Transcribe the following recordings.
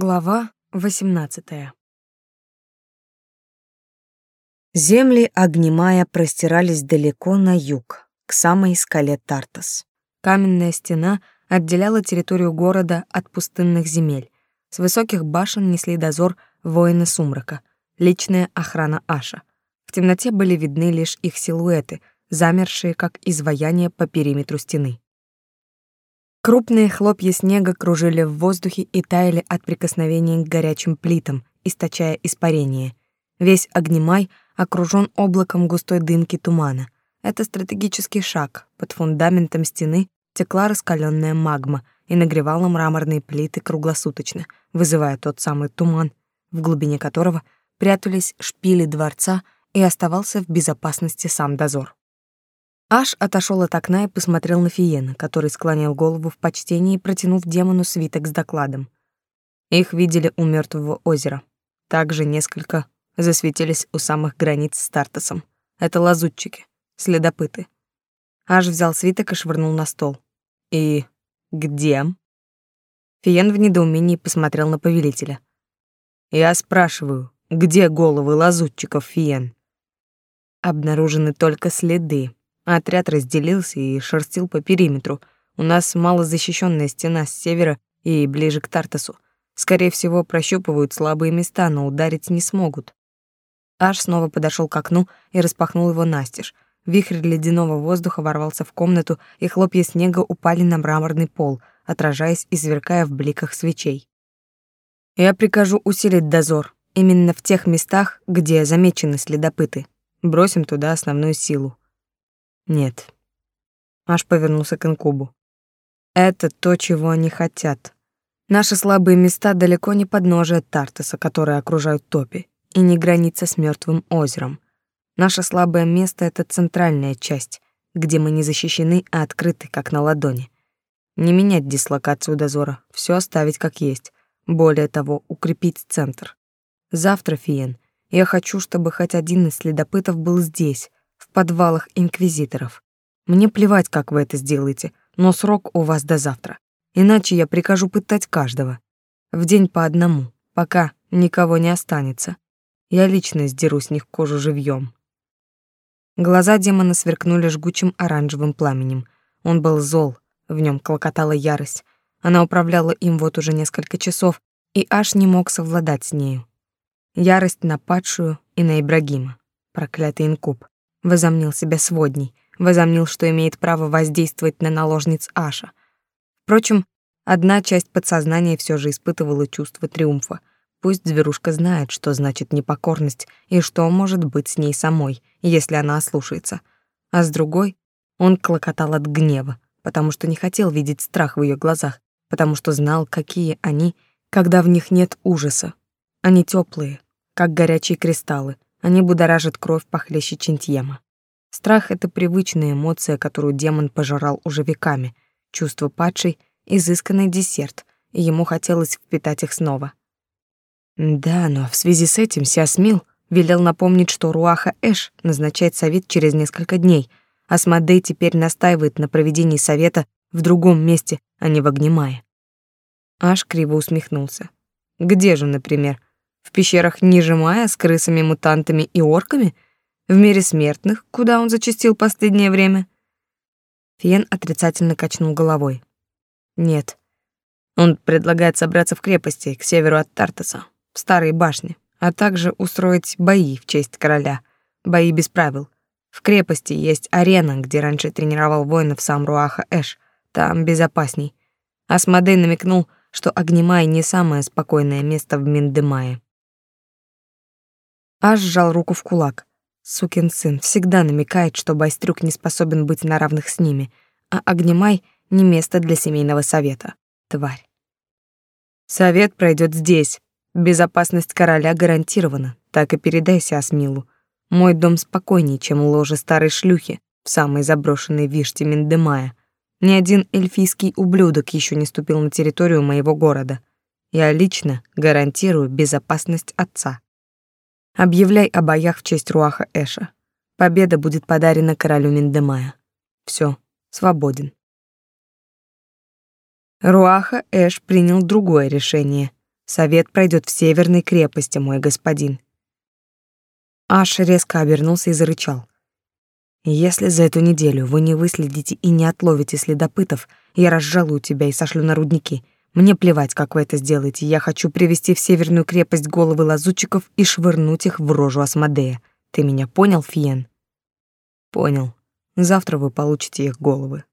Глава 18. Земли Огнемая простирались далеко на юг, к самой скале Тартас. Каменная стена отделяла территорию города от пустынных земель. С высоких башен несли дозор воины сумрака, личная охрана Аша. В темноте были видны лишь их силуэты, замершие как изваяния по периметру стены. Крупные хлопья снега кружили в воздухе и таяли от прикосновения к горячим плитам, источая испарение. Весь огнемай окружен облаком густой дымки тумана. Это стратегический шаг. Под фундаментом стены текла раскаленная магма и нагревала мраморные плиты круглосуточно, вызывая тот самый туман, в глубине которого прятались шпили дворца и оставался в безопасности сам дозор. Аш отошел от окна и посмотрел на Фиена, который склонил голову в почтении, протянув демону свиток с докладом. Их видели у мертвого озера. Также несколько засветились у самых границ с Тартасом. Это лазутчики, следопыты. Аш взял свиток и швырнул на стол. «И где?» Фиен в недоумении посмотрел на повелителя. «Я спрашиваю, где головы лазутчиков, Фиен?» «Обнаружены только следы», Отряд разделился и шерстил по периметру. У нас малозащищенная стена с севера и ближе к Тартасу. Скорее всего, прощупывают слабые места, но ударить не смогут. Аш снова подошел к окну и распахнул его настежь. Вихрь ледяного воздуха ворвался в комнату, и хлопья снега упали на мраморный пол, отражаясь и сверкая в бликах свечей. Я прикажу усилить дозор именно в тех местах, где замечены следопыты. Бросим туда основную силу. Нет. Аж повернулся к инкубу. Это то, чего они хотят. Наши слабые места далеко не подножие Тартаса, которые окружают топи, и не граница с мертвым озером. Наше слабое место — это центральная часть, где мы не защищены, а открыты, как на ладони. Не менять дислокацию дозора, все оставить как есть. Более того, укрепить центр. Завтра, Фиен, я хочу, чтобы хоть один из следопытов был здесь, в подвалах инквизиторов. Мне плевать, как вы это сделаете, но срок у вас до завтра. Иначе я прикажу пытать каждого. В день по одному, пока никого не останется. Я лично сдеру с них кожу живьем. Глаза демона сверкнули жгучим оранжевым пламенем. Он был зол, в нем клокотала ярость. Она управляла им вот уже несколько часов, и аж не мог совладать с нею. Ярость на падшую и на Ибрагима. Проклятый инкуб возомнил себя сводней, возомнил, что имеет право воздействовать на наложниц Аша. Впрочем, одна часть подсознания все же испытывала чувство триумфа. Пусть зверушка знает, что значит непокорность и что может быть с ней самой, если она ослушается. А с другой, он клокотал от гнева, потому что не хотел видеть страх в ее глазах, потому что знал, какие они, когда в них нет ужаса. Они теплые, как горячие кристаллы, они будоражат кровь похлеще чинтьема. Страх — это привычная эмоция, которую демон пожирал уже веками. Чувство падшей — изысканный десерт, и ему хотелось впитать их снова. Да, но в связи с этим Сиасмил велел напомнить, что Руаха Эш назначает совет через несколько дней, а Смодей теперь настаивает на проведении совета в другом месте, а не в Огнемае. Аш криво усмехнулся. Где же, например, в пещерах ниже Мая с крысами, мутантами и орками? В мире смертных, куда он зачастил последнее время? Фиен отрицательно качнул головой. Нет. Он предлагает собраться в крепости к северу от Тартаса, в старой башне, а также устроить бои в честь короля. Бои без правил. В крепости есть арена, где раньше тренировал воинов сам Руаха Эш. Там безопасней. Асмодей намекнул, что Огнемай не самое спокойное место в Миндемае. Аж сжал руку в кулак. Сукин сын всегда намекает, что Байстрюк не способен быть на равных с ними, а Огнемай — не место для семейного совета. Тварь. Совет пройдет здесь. Безопасность короля гарантирована. Так и передайся Асмилу. Мой дом спокойнее, чем ложе старой шлюхи в самой заброшенной виште Миндемая. Ни один эльфийский ублюдок еще не ступил на территорию моего города. Я лично гарантирую безопасность отца. Объявляй о боях в честь Руаха Эша. Победа будет подарена королю Миндемая. Все, свободен. Руаха Эш принял другое решение. Совет пройдет в северной крепости, мой господин. Аш резко обернулся и зарычал. Если за эту неделю вы не выследите и не отловите следопытов, я разжалую тебя и сошлю на рудники. Мне плевать, как вы это сделаете. Я хочу привести в северную крепость головы лазутчиков и швырнуть их в рожу Асмодея. Ты меня понял, Фиен? Понял. Завтра вы получите их головы.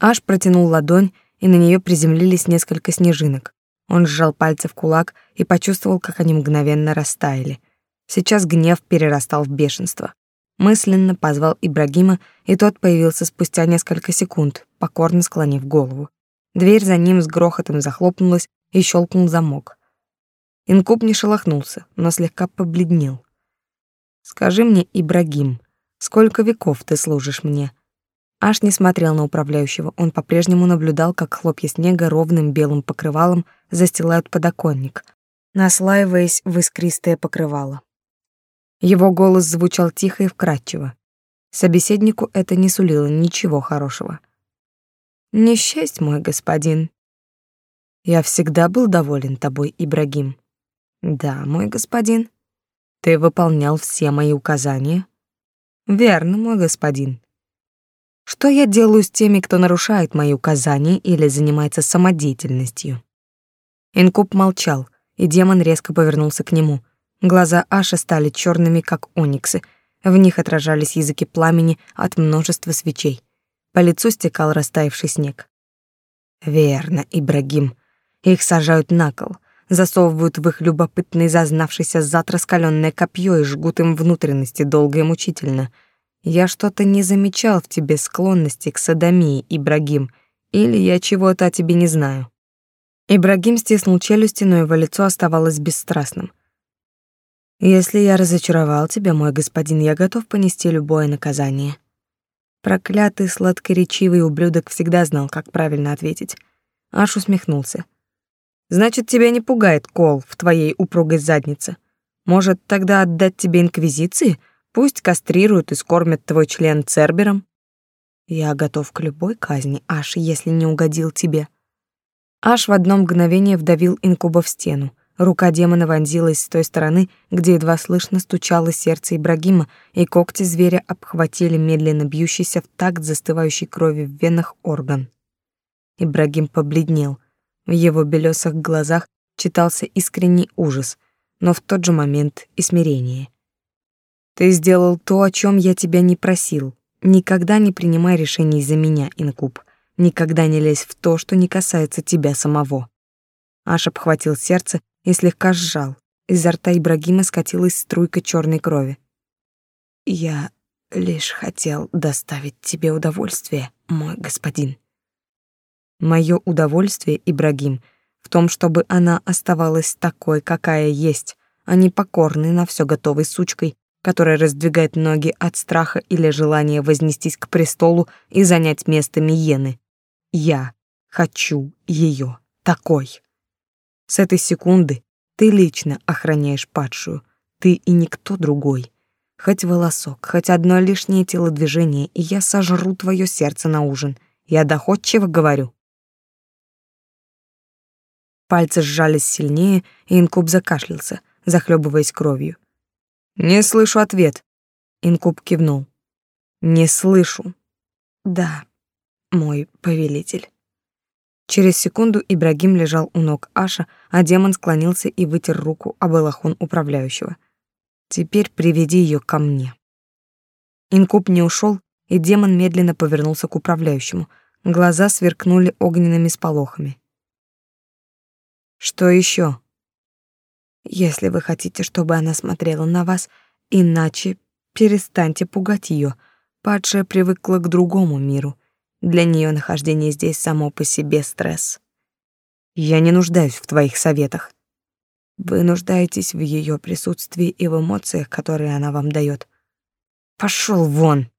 Аш протянул ладонь, и на нее приземлились несколько снежинок. Он сжал пальцы в кулак и почувствовал, как они мгновенно растаяли. Сейчас гнев перерастал в бешенство. Мысленно позвал Ибрагима, и тот появился спустя несколько секунд, покорно склонив голову. Дверь за ним с грохотом захлопнулась и щелкнул замок. Инкуб не шелохнулся, но слегка побледнел. «Скажи мне, Ибрагим, сколько веков ты служишь мне?» Аж не смотрел на управляющего, он по-прежнему наблюдал, как хлопья снега ровным белым покрывалом застилают подоконник, наслаиваясь в искристое покрывало. Его голос звучал тихо и вкрадчиво. Собеседнику это не сулило ничего хорошего. Несчасть, мой господин. Я всегда был доволен тобой, Ибрагим. Да, мой господин. Ты выполнял все мои указания. Верно, мой господин. Что я делаю с теми, кто нарушает мои указания или занимается самодеятельностью? Инкуб молчал, и демон резко повернулся к нему. Глаза Аши стали черными, как ониксы. В них отражались языки пламени от множества свечей. По лицу стекал растаявший снег. Верно, Ибрагим. Их сажают на кол, засовывают в их любопытный зазнавшийся зад раскаленное копье и жгут им внутренности долго и мучительно. Я что-то не замечал в тебе склонности к садомии, Ибрагим, или я чего-то о тебе не знаю. Ибрагим стиснул челюсти, но его лицо оставалось бесстрастным. Если я разочаровал тебя, мой господин, я готов понести любое наказание. Проклятый сладкоречивый ублюдок всегда знал, как правильно ответить. Аш усмехнулся. Значит, тебя не пугает кол в твоей упругой заднице. Может, тогда отдать тебе инквизиции? Пусть кастрируют и скормят твой член цербером. Я готов к любой казни, Аш, если не угодил тебе. Аш в одно мгновение вдавил инкуба в стену. Рука демона вонзилась с той стороны, где едва слышно стучало сердце Ибрагима, и когти зверя обхватили медленно бьющийся в такт застывающей крови в венах орган. Ибрагим побледнел. В его белесых глазах читался искренний ужас, но в тот же момент и смирение. «Ты сделал то, о чем я тебя не просил. Никогда не принимай решений за меня, Инкуб. Никогда не лезь в то, что не касается тебя самого». Аш обхватил сердце и слегка сжал. Изо рта Ибрагима скатилась струйка черной крови. «Я лишь хотел доставить тебе удовольствие, мой господин». Мое удовольствие, Ибрагим, в том, чтобы она оставалась такой, какая есть, а не покорной на все готовой сучкой, которая раздвигает ноги от страха или желания вознестись к престолу и занять место Миены. Я хочу ее такой. С этой секунды ты лично охраняешь падшую, ты и никто другой. Хоть волосок, хоть одно лишнее телодвижение, и я сожру твое сердце на ужин. Я доходчиво говорю. Пальцы сжались сильнее, и инкуб закашлялся, захлебываясь кровью. «Не слышу ответ», — инкуб кивнул. «Не слышу». «Да, мой повелитель». Через секунду Ибрагим лежал у ног Аша, а демон склонился и вытер руку об балахон управляющего. «Теперь приведи ее ко мне». Инкуб не ушел, и демон медленно повернулся к управляющему. Глаза сверкнули огненными сполохами. «Что еще? «Если вы хотите, чтобы она смотрела на вас, иначе перестаньте пугать ее. Падшая привыкла к другому миру» Для нее нахождение здесь само по себе стресс. Я не нуждаюсь в твоих советах. Вы нуждаетесь в ее присутствии и в эмоциях, которые она вам дает. Пошел вон.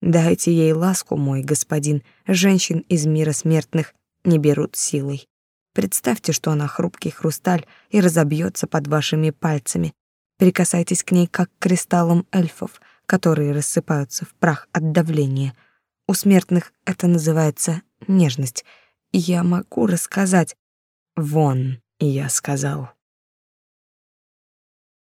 Дайте ей ласку, мой господин. Женщин из мира смертных не берут силой. Представьте, что она хрупкий хрусталь и разобьется под вашими пальцами. Прикасайтесь к ней как к кристаллам эльфов, которые рассыпаются в прах от давления — у смертных это называется нежность. Я могу рассказать. Вон, я сказал.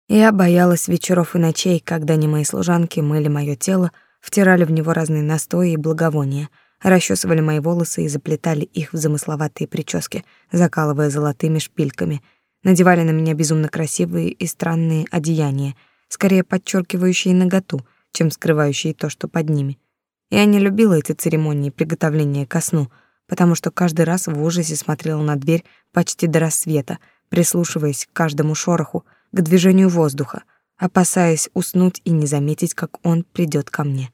Я боялась вечеров и ночей, когда не мои служанки мыли моё тело, втирали в него разные настои и благовония, расчесывали мои волосы и заплетали их в замысловатые прически, закалывая золотыми шпильками, надевали на меня безумно красивые и странные одеяния, скорее подчеркивающие наготу, чем скрывающие то, что под ними. Я не любила эти церемонии приготовления ко сну, потому что каждый раз в ужасе смотрела на дверь почти до рассвета, прислушиваясь к каждому шороху, к движению воздуха, опасаясь уснуть и не заметить, как он придет ко мне.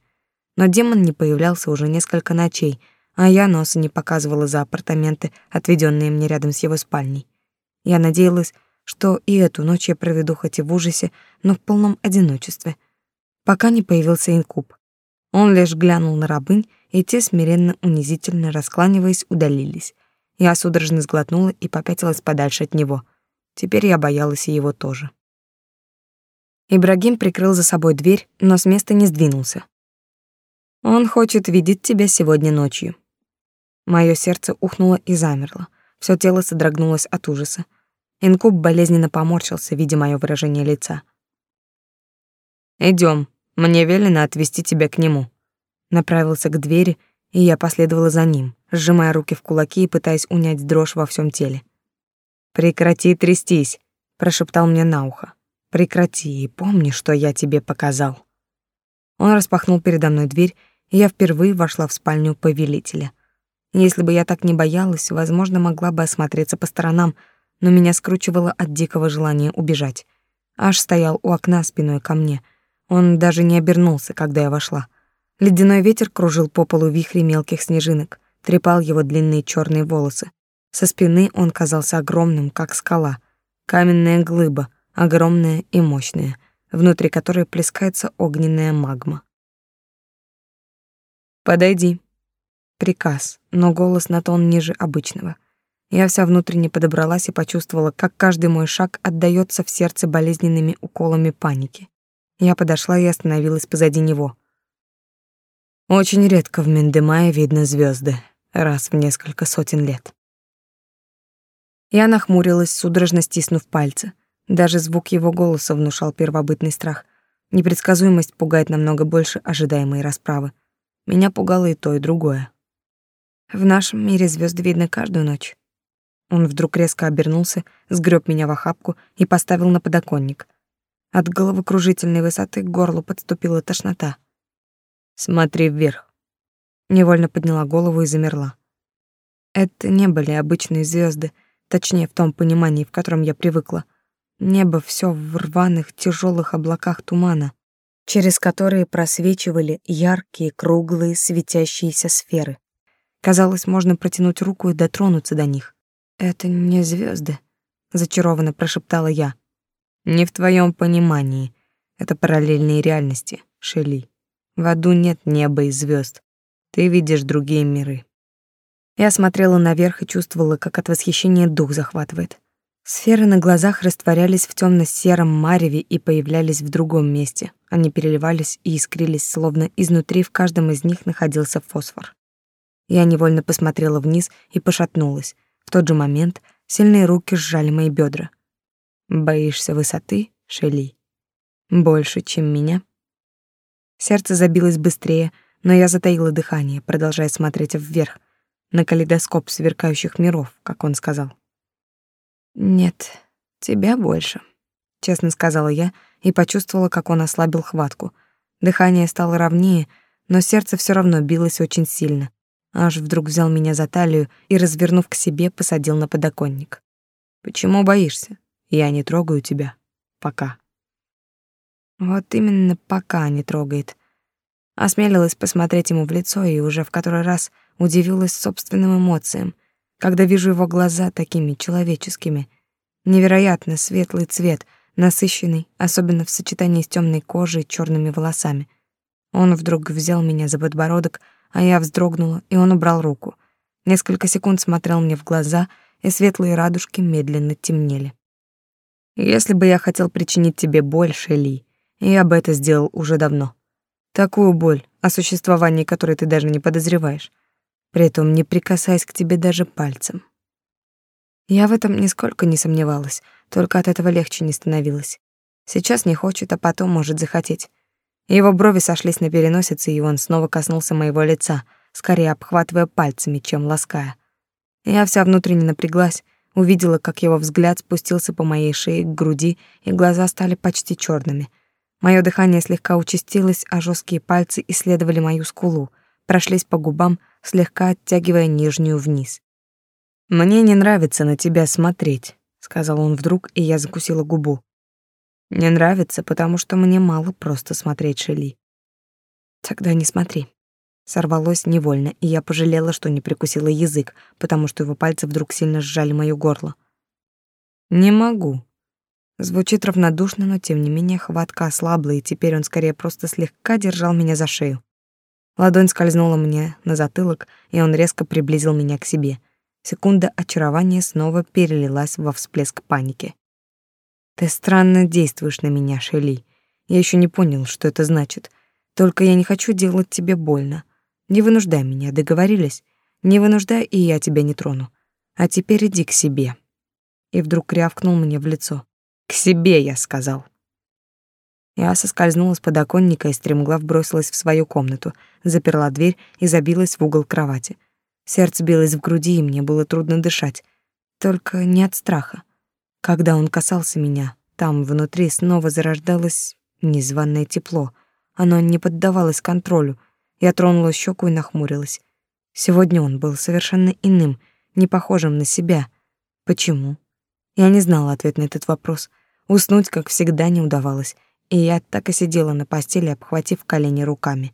Но демон не появлялся уже несколько ночей, а я носа не показывала за апартаменты, отведенные мне рядом с его спальней. Я надеялась, что и эту ночь я проведу хоть и в ужасе, но в полном одиночестве, пока не появился инкуб. Он лишь глянул на рабынь, и те, смиренно унизительно раскланиваясь, удалились. Я судорожно сглотнула и попятилась подальше от него. Теперь я боялась и его тоже. Ибрагим прикрыл за собой дверь, но с места не сдвинулся. Он хочет видеть тебя сегодня ночью. Моё сердце ухнуло и замерло. Всё тело содрогнулось от ужаса. Инкуб болезненно поморщился, видя моё выражение лица. Идём, мне велено отвести тебя к нему. Направился к двери, и я последовала за ним, сжимая руки в кулаки и пытаясь унять дрожь во всём теле. Прекрати трястись, прошептал мне на ухо. Прекрати и помни, что я тебе показал. Он распахнул передо мной дверь, и я впервые вошла в спальню повелителя. Если бы я так не боялась, возможно, могла бы осмотреться по сторонам, но меня скручивало от дикого желания убежать. Аж стоял у окна спиной ко мне. Он даже не обернулся, когда я вошла. Ледяной ветер кружил по полу вихри мелких снежинок, трепал его длинные черные волосы. Со спины он казался огромным, как скала. Каменная глыба, огромная и мощная, внутри которой плескается огненная магма. «Подойди». Приказ, но голос на тон ниже обычного. Я вся внутренне подобралась и почувствовала, как каждый мой шаг отдаётся в сердце болезненными уколами паники. Я подошла и остановилась позади него. Очень редко в Мендемае видно звезды, раз в несколько сотен лет. Я нахмурилась, судорожно стиснув пальцы. Даже звук его голоса внушал первобытный страх. Непредсказуемость пугает намного больше ожидаемой расправы. Меня пугало и то, и другое. В нашем мире звезды видны каждую ночь. Он вдруг резко обернулся, сгреб меня в охапку и поставил на подоконник. От головокружительной высоты к горлу подступила тошнота. «Смотри вверх». Невольно подняла голову и замерла. Это не были обычные звезды, точнее, в том понимании, в котором я привыкла. Небо все в рваных тяжелых облаках тумана, через которые просвечивали яркие, круглые, светящиеся сферы. Казалось, можно протянуть руку и дотронуться до них. «Это не звезды, зачарованно прошептала я. «Не в твоем понимании. Это параллельные реальности, Шели. В аду нет неба и звезд. Ты видишь другие миры». Я смотрела наверх и чувствовала, как от восхищения дух захватывает. Сферы на глазах растворялись в темно сером мареве и появлялись в другом месте. Они переливались и искрились, словно изнутри в каждом из них находился фосфор. Я невольно посмотрела вниз и пошатнулась. В тот же момент сильные руки сжали мои бедра. Боишься высоты, Шели? Больше, чем меня? Сердце забилось быстрее, но я затаила дыхание, продолжая смотреть вверх — на калейдоскоп сверкающих миров, как он сказал. «Нет, тебя больше», — честно сказала я и почувствовала, как он ослабил хватку. Дыхание стало ровнее, но сердце все равно билось очень сильно. Аж вдруг взял меня за талию и, развернув к себе, посадил на подоконник. «Почему боишься? Я не трогаю тебя. Пока». Вот именно пока не трогает. Осмелилась посмотреть ему в лицо и уже в который раз удивилась собственным эмоциям, когда вижу его глаза такими человеческими. Невероятно светлый цвет, насыщенный, особенно в сочетании с темной кожей и черными волосами. Он вдруг взял меня за подбородок, а я вздрогнула, и он убрал руку. Несколько секунд смотрел мне в глаза, и светлые радужки медленно темнели. Если бы я хотел причинить тебе боль, Шелли, я бы это сделал уже давно. Такую боль, о существовании которой ты даже не подозреваешь. При этом не прикасаясь к тебе даже пальцем. Я в этом нисколько не сомневалась, только от этого легче не становилось. Сейчас не хочет, а потом может захотеть. Его брови сошлись на переносице, и он снова коснулся моего лица, скорее обхватывая пальцами, чем лаская. Я вся внутренне напряглась, увидела, как его взгляд спустился по моей шее к груди, и глаза стали почти черными. Мое дыхание слегка участилось, а жесткие пальцы исследовали мою скулу, прошлись по губам, слегка оттягивая нижнюю вниз. «Мне не нравится на тебя смотреть», — сказал он вдруг, и я закусила губу. «Не нравится, потому что мне мало просто смотреть Шели». «Тогда не смотри», Сорвалось невольно, и я пожалела, что не прикусила язык, потому что его пальцы вдруг сильно сжали моё горло. «Не могу». Звучит равнодушно, но тем не менее хватка ослабла, и теперь он скорее просто слегка держал меня за шею. Ладонь скользнула мне на затылок, и он резко приблизил меня к себе. Секунда очарования снова перелилась во всплеск паники. «Ты странно действуешь на меня, Шелли. Я еще не понял, что это значит. Только я не хочу делать тебе больно. Не вынуждай меня, договорились? Не вынуждай, и я тебя не трону. А теперь иди к себе. И вдруг рявкнул мне в лицо. К себе, я сказал. Я соскользнула с подоконника и стремглав бросилась в свою комнату, заперла дверь и забилась в угол кровати. Сердце билось в груди, и мне было трудно дышать. Только не от страха. Когда он касался меня, там внутри снова зарождалось незваное тепло. Оно не поддавалось контролю — я тронула щеку и нахмурилась. Сегодня он был совершенно иным, не похожим на себя. Почему? Я не знала ответ на этот вопрос. Уснуть, как всегда, не удавалось, и я так и сидела на постели, обхватив колени руками.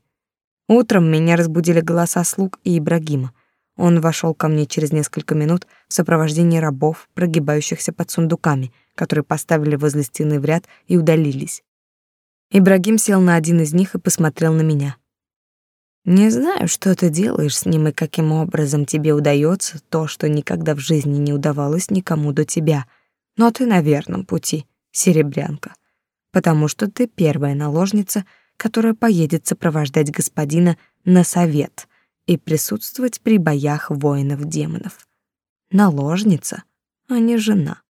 Утром меня разбудили голоса слуг и Ибрагима. Он вошел ко мне через несколько минут в сопровождении рабов, прогибающихся под сундуками, которые поставили возле стены в ряд и удалились. Ибрагим сел на один из них и посмотрел на меня. Не знаю, что ты делаешь с ним и каким образом тебе удается то, что никогда в жизни не удавалось никому до тебя. Но ты на верном пути, серебрянка, потому что ты первая наложница, которая поедет сопровождать господина на совет и присутствовать при боях воинов-демонов. Наложница, а не жена.